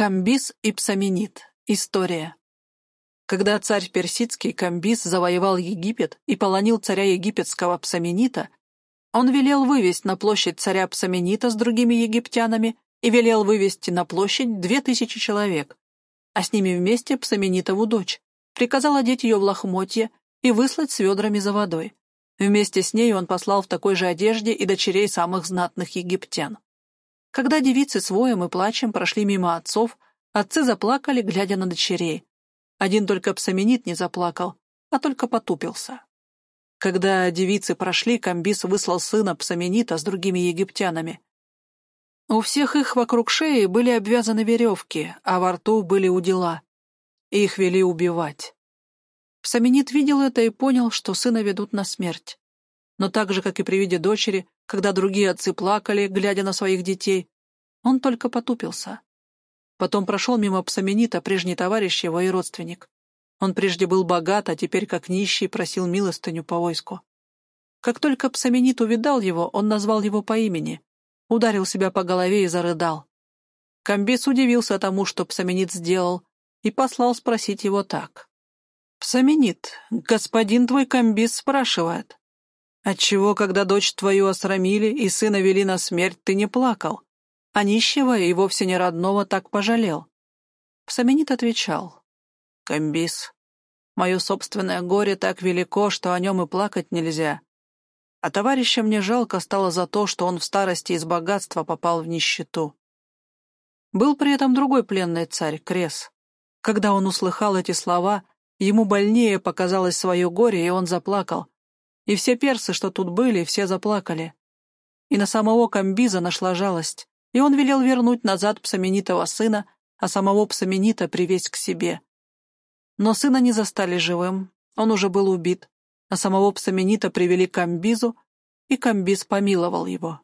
Камбис и Псаменит. История. Когда царь персидский Камбис завоевал Египет и полонил царя египетского Псаменита, он велел вывести на площадь царя Псаменита с другими египтянами и велел вывести на площадь две тысячи человек, а с ними вместе Псаменитову дочь, приказал одеть ее в лохмотье и выслать с ведрами за водой. Вместе с ней он послал в такой же одежде и дочерей самых знатных египтян. Когда девицы с воем и плачем прошли мимо отцов, отцы заплакали, глядя на дочерей. Один только Псаменит не заплакал, а только потупился. Когда девицы прошли, Камбис выслал сына Псаменита с другими египтянами. У всех их вокруг шеи были обвязаны веревки, а во рту были удила. Их вели убивать. Псаменит видел это и понял, что сына ведут на смерть. Но так же, как и при виде дочери, когда другие отцы плакали, глядя на своих детей, он только потупился. Потом прошел мимо Псаменита, прежний товарищ его и родственник. Он прежде был богат, а теперь, как нищий, просил милостыню по войску. Как только Псаменит увидал его, он назвал его по имени, ударил себя по голове и зарыдал. Камбис удивился тому, что Псаменит сделал, и послал спросить его так. «Псаменит, господин твой Камбис спрашивает, Отчего, когда дочь твою осрамили и сына вели на смерть, ты не плакал, а нищего и вовсе не родного так пожалел? Псаменит отвечал. Камбис, мое собственное горе так велико, что о нем и плакать нельзя. А товарища мне жалко стало за то, что он в старости из богатства попал в нищету. Был при этом другой пленный царь, Крес. Когда он услыхал эти слова, ему больнее показалось свое горе, и он заплакал, и все персы, что тут были, все заплакали. И на самого Камбиза нашла жалость, и он велел вернуть назад Псаменитова сына, а самого Псаменита привезть к себе. Но сына не застали живым, он уже был убит, а самого Псаменита привели к Камбизу, и Камбиз помиловал его.